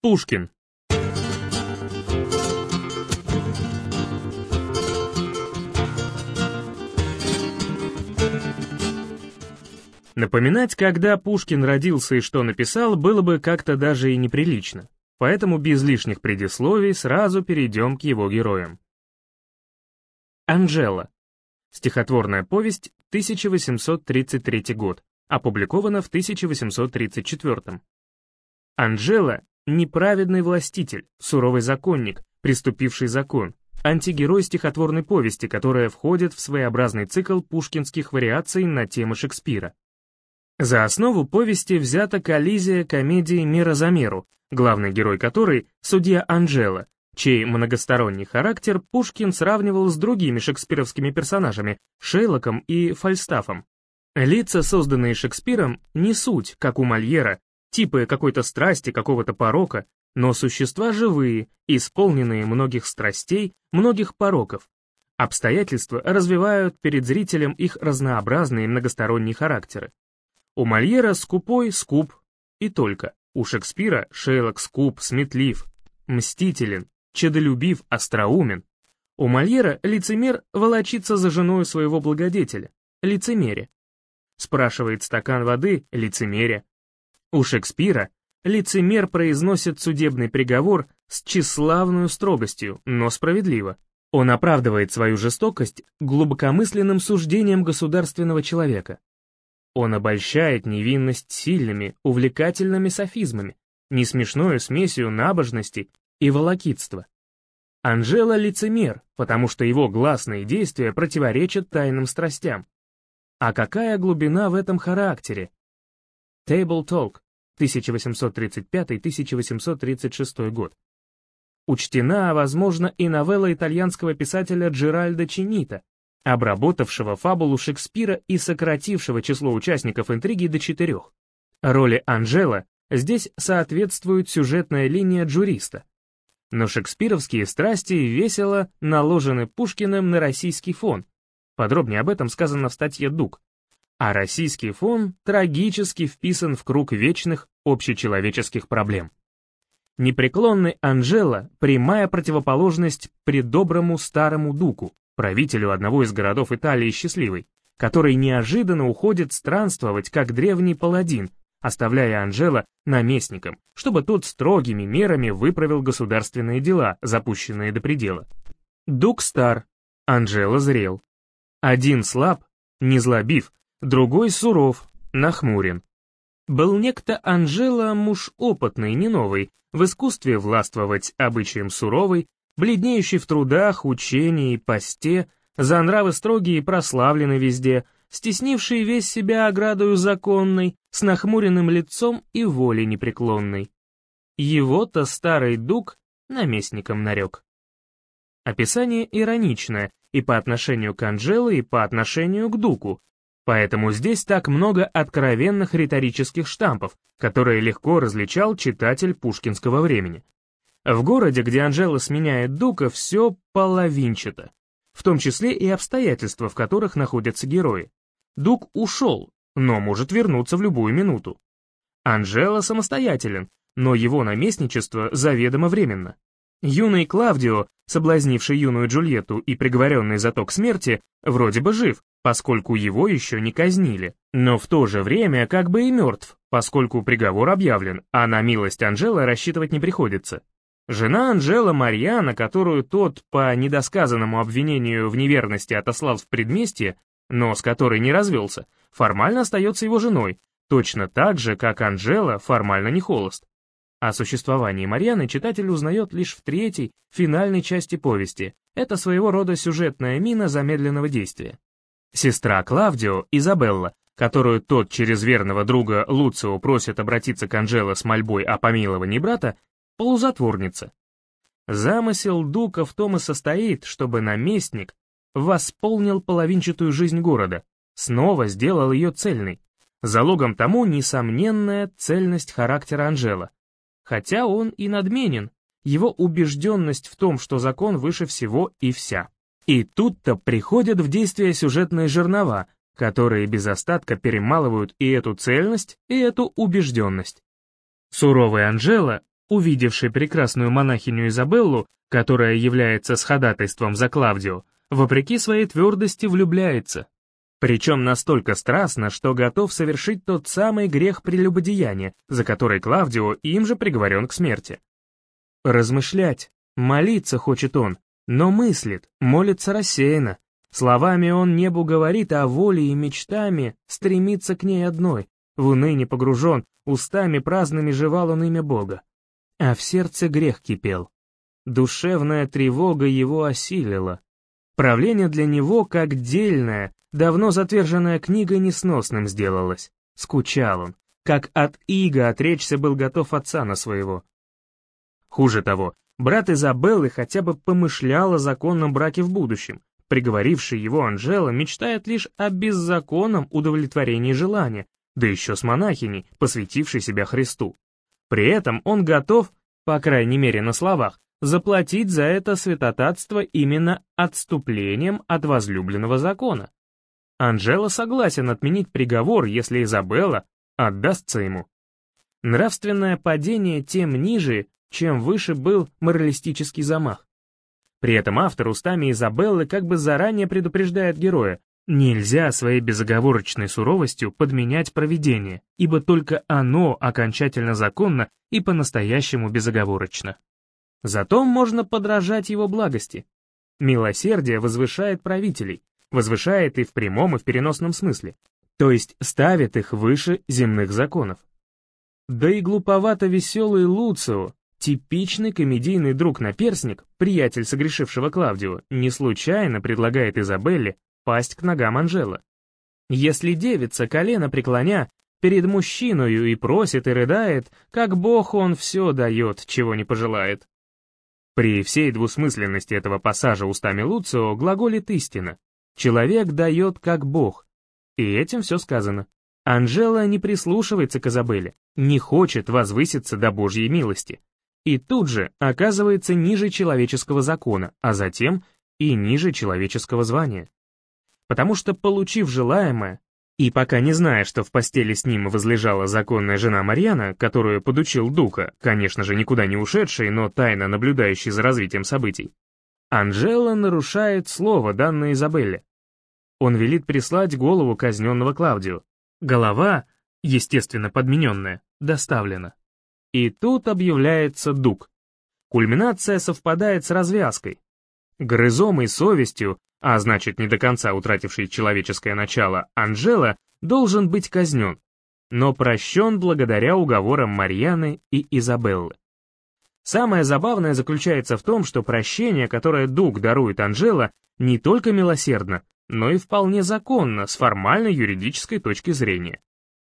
Пушкин. Напоминать, когда Пушкин родился и что написал, было бы как-то даже и неприлично. Поэтому без лишних предисловий сразу перейдем к его героям. Анжела. Стихотворная повесть, 1833 год. Опубликована в 1834. Анжела — неправедный властитель, суровый законник, приступивший закон, антигерой стихотворной повести, которая входит в своеобразный цикл пушкинских вариаций на темы Шекспира. За основу повести взята коллизия комедии «Мера за меру», главный герой которой — судья Анжела, чей многосторонний характер Пушкин сравнивал с другими шекспировскими персонажами — Шейлоком и Фальстафом. Лица, созданные Шекспиром, не суть, как у Мольера, типы какой-то страсти, какого-то порока, но существа живые, исполненные многих страстей, многих пороков. Обстоятельства развивают перед зрителем их разнообразные многосторонние характеры. У Мольера скупой скуп и только. У Шекспира Шейлок скуп, сметлив, мстителен, чадолюбив, остроумен. У Мольера лицемер волочится за женой своего благодетеля, лицемере. Спрашивает стакан воды, лицемере. У Шекспира лицемер произносит судебный приговор с тщеславную строгостью, но справедливо. Он оправдывает свою жестокость глубокомысленным суждением государственного человека. Он обольщает невинность сильными, увлекательными софизмами, несмешною смесью набожности и волокитства. Анжела лицемер, потому что его гласные действия противоречат тайным страстям. А какая глубина в этом характере? Table Talk, 1835-1836 год. Учтена, возможно, и новелла итальянского писателя Джеральдо Чинита, обработавшего фабулу Шекспира и сократившего число участников интриги до четырех. Роли Анжела здесь соответствует сюжетная линия джуриста. Но шекспировские страсти весело наложены Пушкиным на российский фон. Подробнее об этом сказано в статье «Дуг». А российский фон трагически вписан в круг вечных общечеловеческих проблем. Непреклонный Анжела — прямая противоположность предоброму старому Дуку, правителю одного из городов Италии счастливой, который неожиданно уходит странствовать как древний паладин, оставляя Анжела наместником, чтобы тот строгими мерами выправил государственные дела, запущенные до предела. Дук стар, Анжела зрел. Один слаб, незлобив, другой суров, нахмурен. Был некто Анжела муж опытный, не новый, в искусстве властвовать обычаем суровый, бледнеющий в трудах, учении, посте, за нравы строгие прославлены везде, стеснивший весь себя оградою законной, с нахмуренным лицом и волей непреклонной. Его-то старый дуг наместником нарек. Описание ироничное и по отношению к Анжеле, и по отношению к дуку, поэтому здесь так много откровенных риторических штампов, которые легко различал читатель пушкинского времени. В городе, где Анжела сменяет Дука, все половинчато, в том числе и обстоятельства, в которых находятся герои. Дук ушел, но может вернуться в любую минуту. Анжела самостоятелен, но его наместничество заведомо временно. Юный Клавдио, соблазнивший юную Джульетту и приговоренный за то к смерти, вроде бы жив, поскольку его еще не казнили, но в то же время как бы и мертв, поскольку приговор объявлен, а на милость Анжелы рассчитывать не приходится. Жена Анжела Марьяна, которую тот по недосказанному обвинению в неверности отослал в предместье, но с которой не развелся, формально остается его женой, точно так же, как Анжела формально не холост. О существовании Марьяны читатель узнает лишь в третьей, финальной части повести. Это своего рода сюжетная мина замедленного действия. Сестра Клавдио, Изабелла, которую тот через верного друга Луцио просит обратиться к Анжело с мольбой о помиловании брата, полузатворница. Замысел Дука в том и состоит, чтобы наместник восполнил половинчатую жизнь города, снова сделал ее цельной. Залогом тому несомненная цельность характера Анжела. Хотя он и надменен, его убежденность в том, что закон выше всего и вся. И тут-то приходят в действие сюжетные жернова, которые без остатка перемалывают и эту цельность, и эту убежденность. Суровый Анжела увидевший прекрасную монахиню Изабеллу, которая является с ходатайством за Клавдио, вопреки своей твердости влюбляется. Причем настолько страстно, что готов совершить тот самый грех прелюбодеяния, за который Клавдио им же приговорен к смерти. Размышлять, молиться хочет он, но мыслит, молится рассеянно. Словами он небу говорит, а волей и мечтами стремится к ней одной. В уныние погружен, устами праздными жевал он имя Бога. А в сердце грех кипел. Душевная тревога его осилила. Правление для него, как дельная, давно затверженная книга несносным сделалось. Скучал он, как от иго отречься был готов отца на своего. Хуже того, брат Изабеллы хотя бы помышлял о законном браке в будущем. Приговоривший его Анжела мечтает лишь о беззаконном удовлетворении желания, да еще с монахиней, посвятившей себя Христу. При этом он готов, по крайней мере на словах, заплатить за это святотатство именно отступлением от возлюбленного закона. Анжела согласен отменить приговор, если Изабелла отдастся ему. Нравственное падение тем ниже, чем выше был моралистический замах. При этом автор устами Изабеллы как бы заранее предупреждает героя, нельзя своей безоговорочной суровостью подменять провидение, ибо только оно окончательно законно и по-настоящему безоговорочно. Зато можно подражать его благости. Милосердие возвышает правителей, возвышает и в прямом, и в переносном смысле, то есть ставит их выше земных законов. Да и глуповато веселый Луцио, типичный комедийный друг-наперсник, приятель согрешившего Клавдио, не случайно предлагает Изабелле пасть к ногам Анжела. Если девица, колено преклоня, перед мужчиною и просит и рыдает, как бог он все дает, чего не пожелает. При всей двусмысленности этого пассажа устами Луцио глаголит истина. Человек дает как Бог. И этим все сказано. Анжела не прислушивается к Изабелле, не хочет возвыситься до Божьей милости. И тут же оказывается ниже человеческого закона, а затем и ниже человеческого звания. Потому что, получив желаемое, и пока не зная, что в постели с ним возлежала законная жена Марьяна, которую подучил Дука, конечно же, никуда не ушедший, но тайно наблюдающий за развитием событий, Анжела нарушает слово, данное Изабелле. Он велит прислать голову казненного Клаудио. Голова, естественно подмененная, доставлена. И тут объявляется Дук. Кульминация совпадает с развязкой. Грызомой совестью а значит не до конца утративший человеческое начало, Анжела должен быть казнен, но прощен благодаря уговорам Марьяны и Изабеллы. Самое забавное заключается в том, что прощение, которое Дуг дарует Анжела, не только милосердно, но и вполне законно с формальной юридической точки зрения.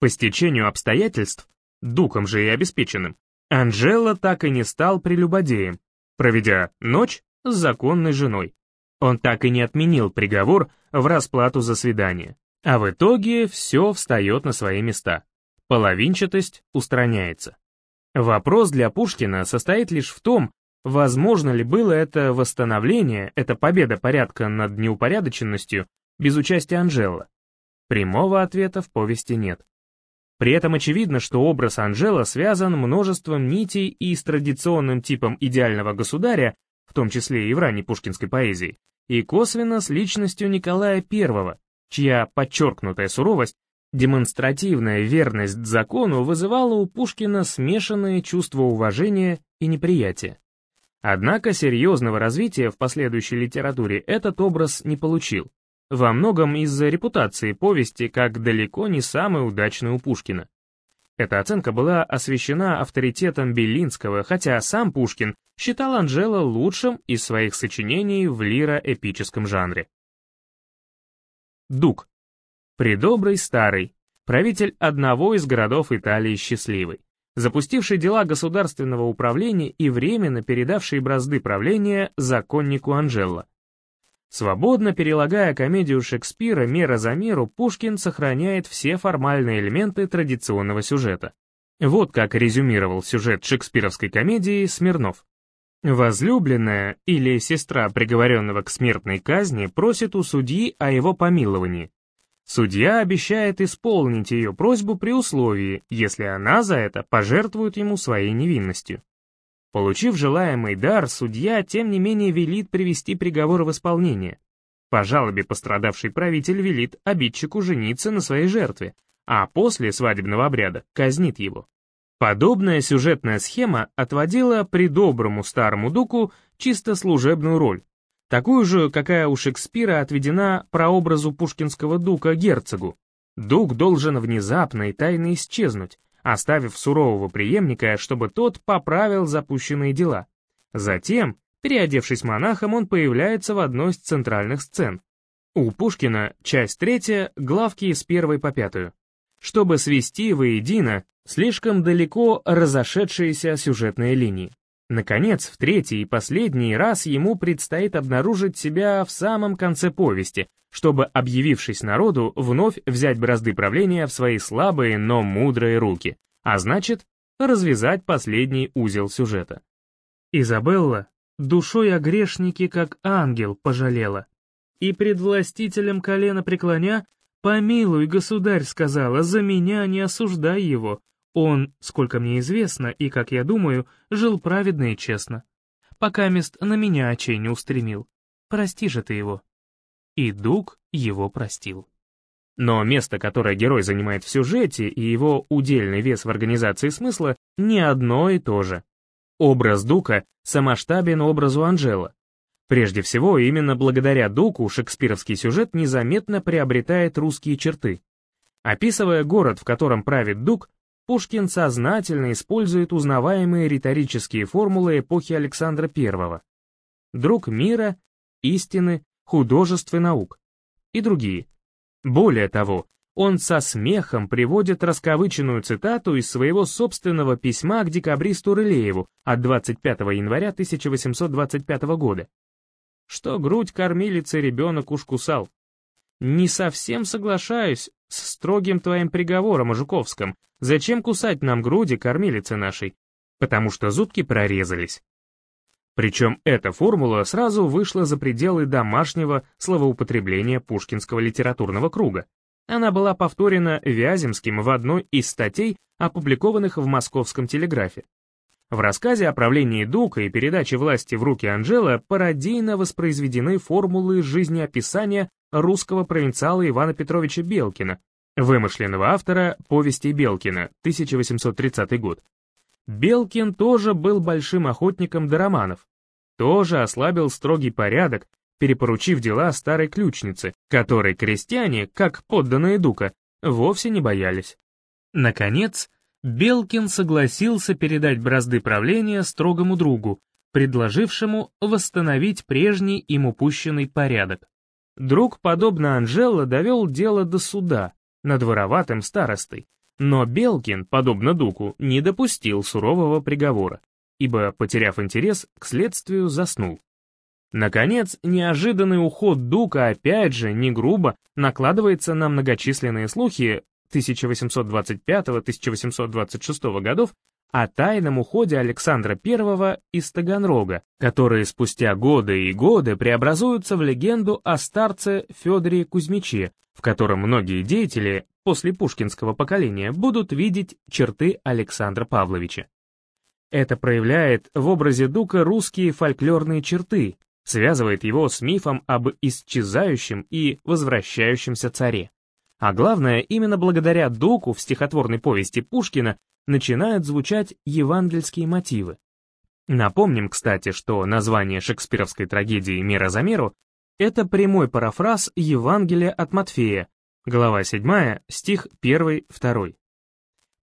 По стечению обстоятельств, Дуком же и обеспеченным, Анжела так и не стал прелюбодеем, проведя ночь с законной женой. Он так и не отменил приговор в расплату за свидание. А в итоге все встает на свои места. Половинчатость устраняется. Вопрос для Пушкина состоит лишь в том, возможно ли было это восстановление, эта победа порядка над неупорядоченностью, без участия Анжела. Прямого ответа в повести нет. При этом очевидно, что образ Анжела связан множеством нитей и с традиционным типом идеального государя, в том числе и в ранней пушкинской поэзии, и косвенно с личностью Николая I, чья подчеркнутая суровость, демонстративная верность закону вызывала у Пушкина смешанные чувства уважения и неприятия. Однако серьезного развития в последующей литературе этот образ не получил, во многом из-за репутации повести как далеко не самой удачной у Пушкина. Эта оценка была освещена авторитетом Белинского, хотя сам Пушкин считал Анжела лучшим из своих сочинений в лиро-эпическом жанре. Дук. Придобрый старый, правитель одного из городов Италии счастливый, запустивший дела государственного управления и временно передавший бразды правления законнику Анжелло. Свободно перелагая комедию Шекспира мера за меру, Пушкин сохраняет все формальные элементы традиционного сюжета. Вот как резюмировал сюжет шекспировской комедии Смирнов. Возлюбленная или сестра приговоренного к смертной казни просит у судьи о его помиловании. Судья обещает исполнить ее просьбу при условии, если она за это пожертвует ему своей невинностью. Получив желаемый дар, судья, тем не менее, велит привести приговор в исполнение. По жалобе пострадавший правитель велит обидчику жениться на своей жертве, а после свадебного обряда казнит его. Подобная сюжетная схема отводила при доброму старому дуку чисто служебную роль, такую же, какая у Шекспира отведена прообразу пушкинского дука герцогу. Дук должен внезапно и тайно исчезнуть, оставив сурового преемника, чтобы тот поправил запущенные дела. Затем, переодевшись монахом, он появляется в одной из центральных сцен. У Пушкина часть третья, главки с первой по пятую. Чтобы свести воедино слишком далеко разошедшиеся сюжетные линии. Наконец, в третий и последний раз ему предстоит обнаружить себя в самом конце повести, чтобы, объявившись народу, вновь взять бразды правления в свои слабые, но мудрые руки, а значит, развязать последний узел сюжета. Изабелла душой о грешнике как ангел пожалела, и пред властителем колено преклоня «Помилуй, государь», сказала, «за меня не осуждай его, он, сколько мне известно, и, как я думаю, жил праведно и честно, пока мест на меня очей не устремил. Прости же ты его» и Дуг его простил. Но место, которое герой занимает в сюжете, и его удельный вес в организации смысла не одно и то же. Образ Дука самоштабен образу Анжела. Прежде всего, именно благодаря Дуку шекспировский сюжет незаметно приобретает русские черты. Описывая город, в котором правит Дук, Пушкин сознательно использует узнаваемые риторические формулы эпохи Александра I. Друг мира, истины, художеств и наук и другие. Более того, он со смехом приводит расковыченную цитату из своего собственного письма к декабристу Рылееву от 25 января 1825 года. Что грудь кормилицы ребенок уж кусал. Не совсем соглашаюсь с строгим твоим приговором о Жуковском. Зачем кусать нам груди кормилицы нашей? Потому что зубки прорезались. Причем эта формула сразу вышла за пределы домашнего словоупотребления пушкинского литературного круга. Она была повторена Вяземским в одной из статей, опубликованных в Московском телеграфе. В рассказе о правлении Дука и передаче власти в руки Анжела пародийно воспроизведены формулы жизнеописания русского провинциала Ивана Петровича Белкина, вымышленного автора «Повести Белкина», 1830 год. Белкин тоже был большим охотником до романов, тоже ослабил строгий порядок, перепоручив дела старой ключнице, которой крестьяне, как подданные Дука, вовсе не боялись. Наконец, Белкин согласился передать бразды правления строгому другу, предложившему восстановить прежний им упущенный порядок. Друг, подобно Анжело, довел дело до суда над вороватым старостой, но Белкин, подобно Дуку, не допустил сурового приговора, ибо, потеряв интерес, к следствию заснул. Наконец, неожиданный уход Дука опять же, не грубо, накладывается на многочисленные слухи 1825-1826 годов о тайном уходе Александра I из Таганрога, которые спустя годы и годы преобразуются в легенду о старце Федоре Кузьмиче, в котором многие деятели после пушкинского поколения будут видеть черты Александра Павловича. Это проявляет в образе Дука русские фольклорные черты, связывает его с мифом об исчезающем и возвращающемся царе. А главное, именно благодаря Дуку в стихотворной повести Пушкина начинают звучать евангельские мотивы. Напомним, кстати, что название шекспировской трагедии «Мера за меру» — это прямой парафраз Евангелия от Матфея, Глава 7, стих 1-2.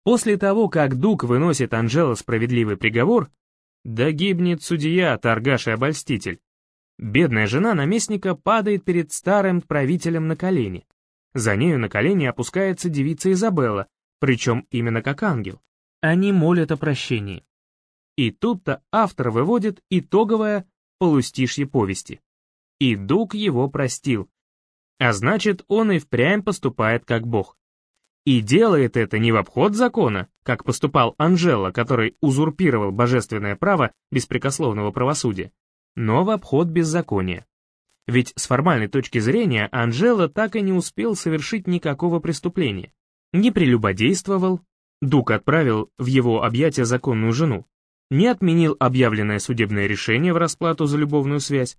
После того, как Дук выносит Анжела справедливый приговор, да гибнет судья, торгаш и обольститель. Бедная жена наместника падает перед старым правителем на колени. За нею на колени опускается девица Изабелла, причем именно как ангел. Они молят о прощении. И тут-то автор выводит итоговое полустишье повести. И Дук его простил, а значит, он и впрямь поступает как бог. И делает это не в обход закона, как поступал Анжела, который узурпировал божественное право беспрекословного правосудия, но в обход беззакония. Ведь с формальной точки зрения Анжела так и не успел совершить никакого преступления. Не прелюбодействовал, Дук отправил в его объятия законную жену, не отменил объявленное судебное решение в расплату за любовную связь,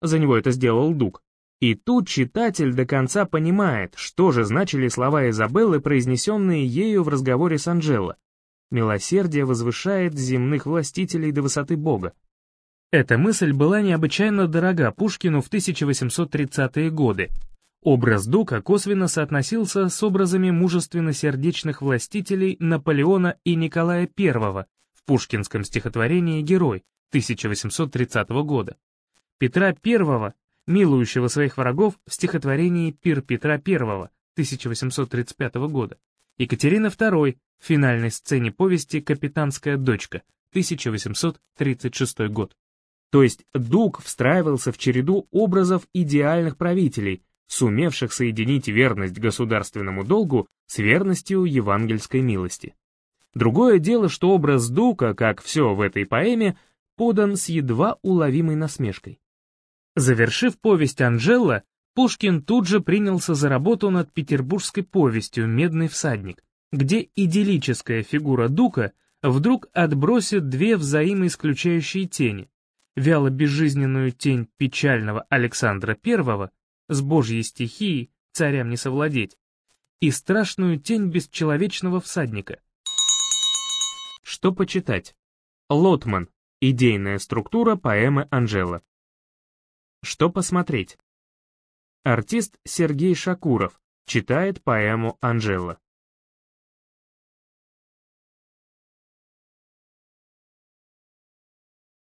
за него это сделал Дуг. И тут читатель до конца понимает, что же значили слова Изабеллы, произнесенные ею в разговоре с Анжело. «Милосердие возвышает земных властителей до высоты Бога». Эта мысль была необычайно дорога Пушкину в 1830-е годы. Образ Дука косвенно соотносился с образами мужественно-сердечных властителей Наполеона и Николая I в пушкинском стихотворении «Герой» 1830 года, Петра I, милующего своих врагов в стихотворении «Пир Петра I» 1835 года, Екатерина II в финальной сцене повести «Капитанская дочка» 1836 год. То есть Дуг встраивался в череду образов идеальных правителей, сумевших соединить верность государственному долгу с верностью евангельской милости. Другое дело, что образ Дука, как все в этой поэме, подан с едва уловимой насмешкой. Завершив повесть Анжела, Пушкин тут же принялся за работу над петербургской повестью «Медный всадник», где идиллическая фигура Дука вдруг отбросит две взаимоисключающие тени, вяло безжизненную тень печального Александра I с божьей стихией царям не совладеть, и страшную тень бесчеловечного всадника. Что почитать? Лотман. Идейная структура поэмы Анжела. Что посмотреть? Артист Сергей Шакуров читает поэму Анжела.